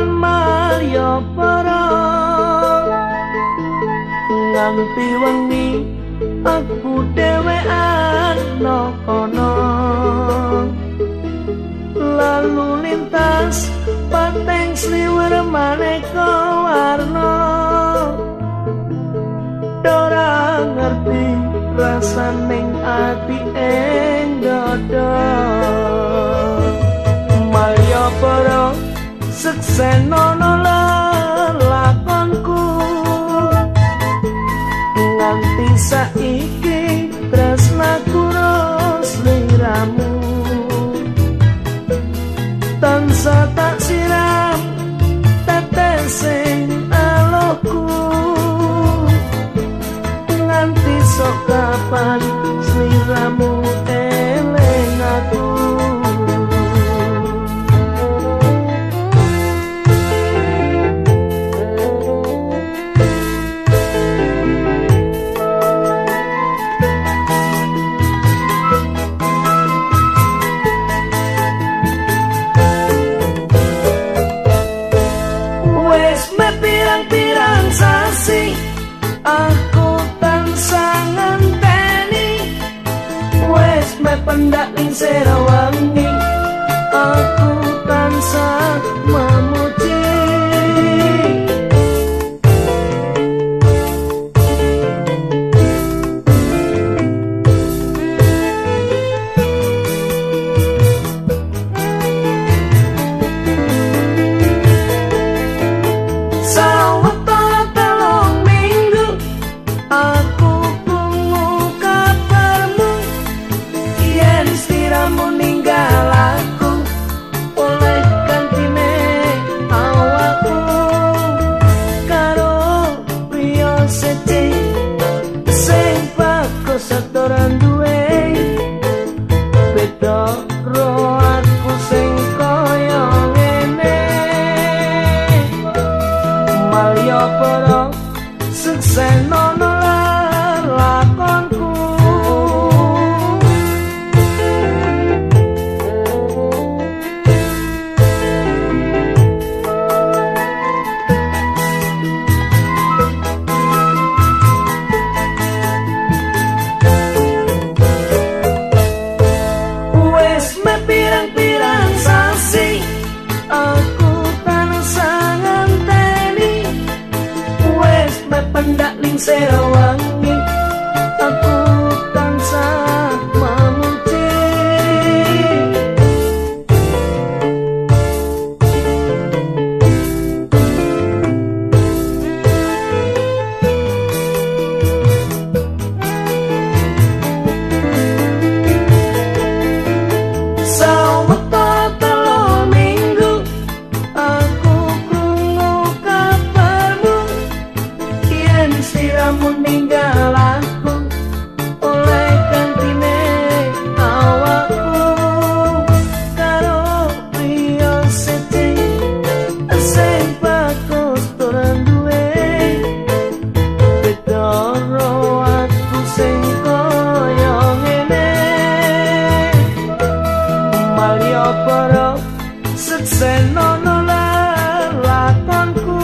lan marya para nganti wengi aku dhewe ana kono lalu lintas pateng sliwer maneka warna. Dora ngerti rasaning ati seksenono lakonku nganti saiki tresnaku sliramu tansah tak siram tetesing aloku nganti sok kapan sliramu pinceram a mim. but oh, success. Say oh, I'm Malya para seksenono lakonku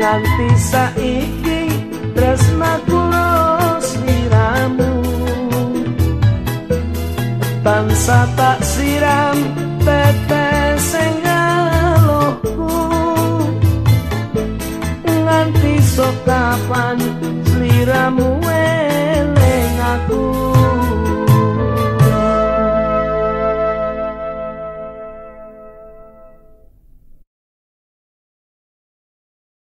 nganti saiki tresnaku sliramu. Tansah tak siram tetes sing aloku nganti sok kapan sliramu eling aku